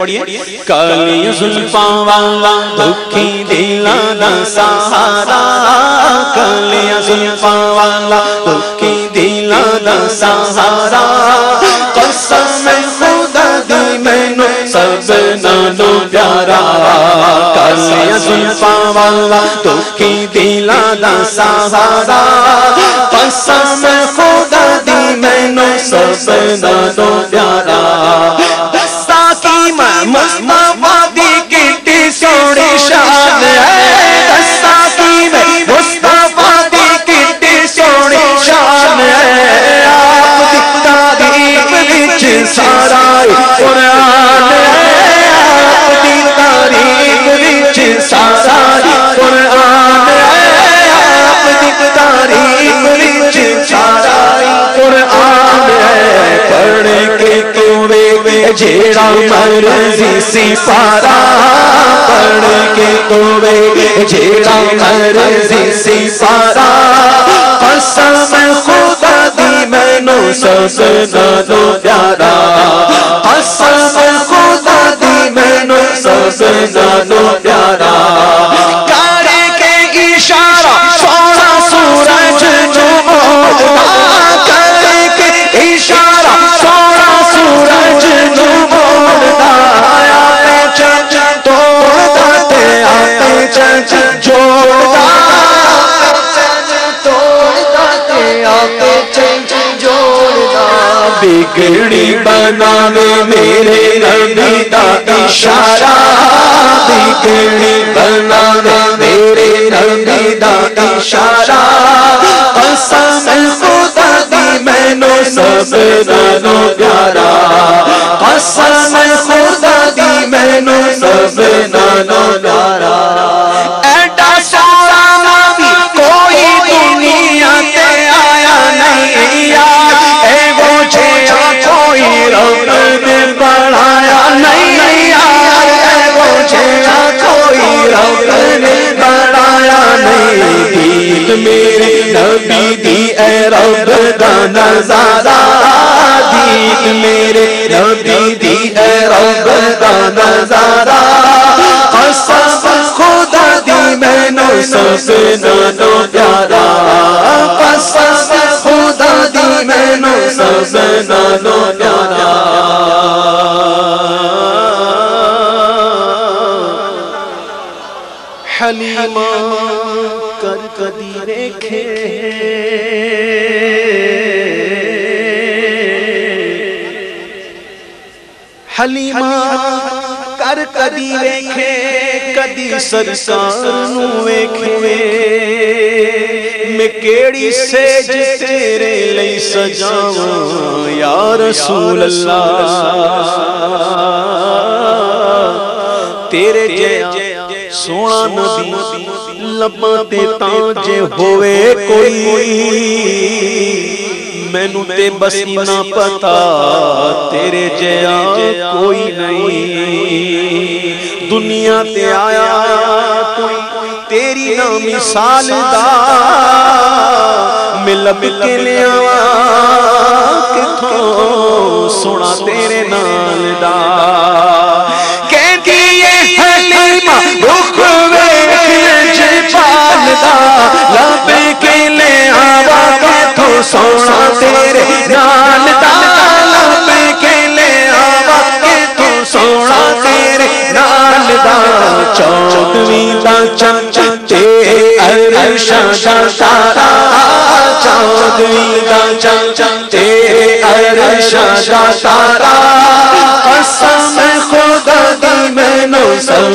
کالی زلفا والا دکھی دلا دا سہارا۔ کالی زلفا والا دکھی دلا دا سہارا۔ قسم خدا دی مینو سب نالو پیارا۔ کالی زلفا والا دکھی دلا دا سہارا۔ قسم خدا دی مینو سب نالو پیارا۔ شان ہے۔ دستا مصطفیٰ دی کٹی شان ہے۔ آپ دی تاریخ وچ سارا قرآن ہے۔ آپ دی تاریخ وچ سارا قرآن ہے۔ آپ دی تاریخ وچ سارا قرآن ہے۔ پڑھ کے تو جیڑا مرضی سی پارا پڑھ کے تو جیڑا مرضی سی سارا۔ قسم خدا دی میں نو سس نالو پیارا۔ قسم خدا دی مینو سب نالو پیارا بگڑی بناوے میرے نبی دا اشارہ بگڑی بناوے میرے نبی دا اشارہ قسم خدا دی مینو سب نالو پیارا قسم خدا دی مینو سب نالو پیارا میرے نبی دی اے رب دا نظارہ، دید میرے نبی دی اے رب دا نظارہ۔ قسم خدا دی مینو سب نالو پیارا۔ قسم خدا دی مینو سب نالو پیارا۔ حلیمہ۔ کر کدی ریکھے حلیمہ کر کدی ویکھے کدی سرکار نو ویکھے۔ میں کیڑی سیج تیرے لئی سجاواں، یا رسول اللہ۔ تیرے جیا سونا نبی لباں تے تاں ہوئے کوئی مینو تے بس نہ پتا تیرے جیا کوئی نہیں دنیا تے آیا کوئی تیری نہ مثال دا ملب کے لیا کتھوں سونا تیرے نال دا چودویں دا چن دا تارا چودویں دا چمچتے عرش دا تارا قسم خدا دی میں نو سب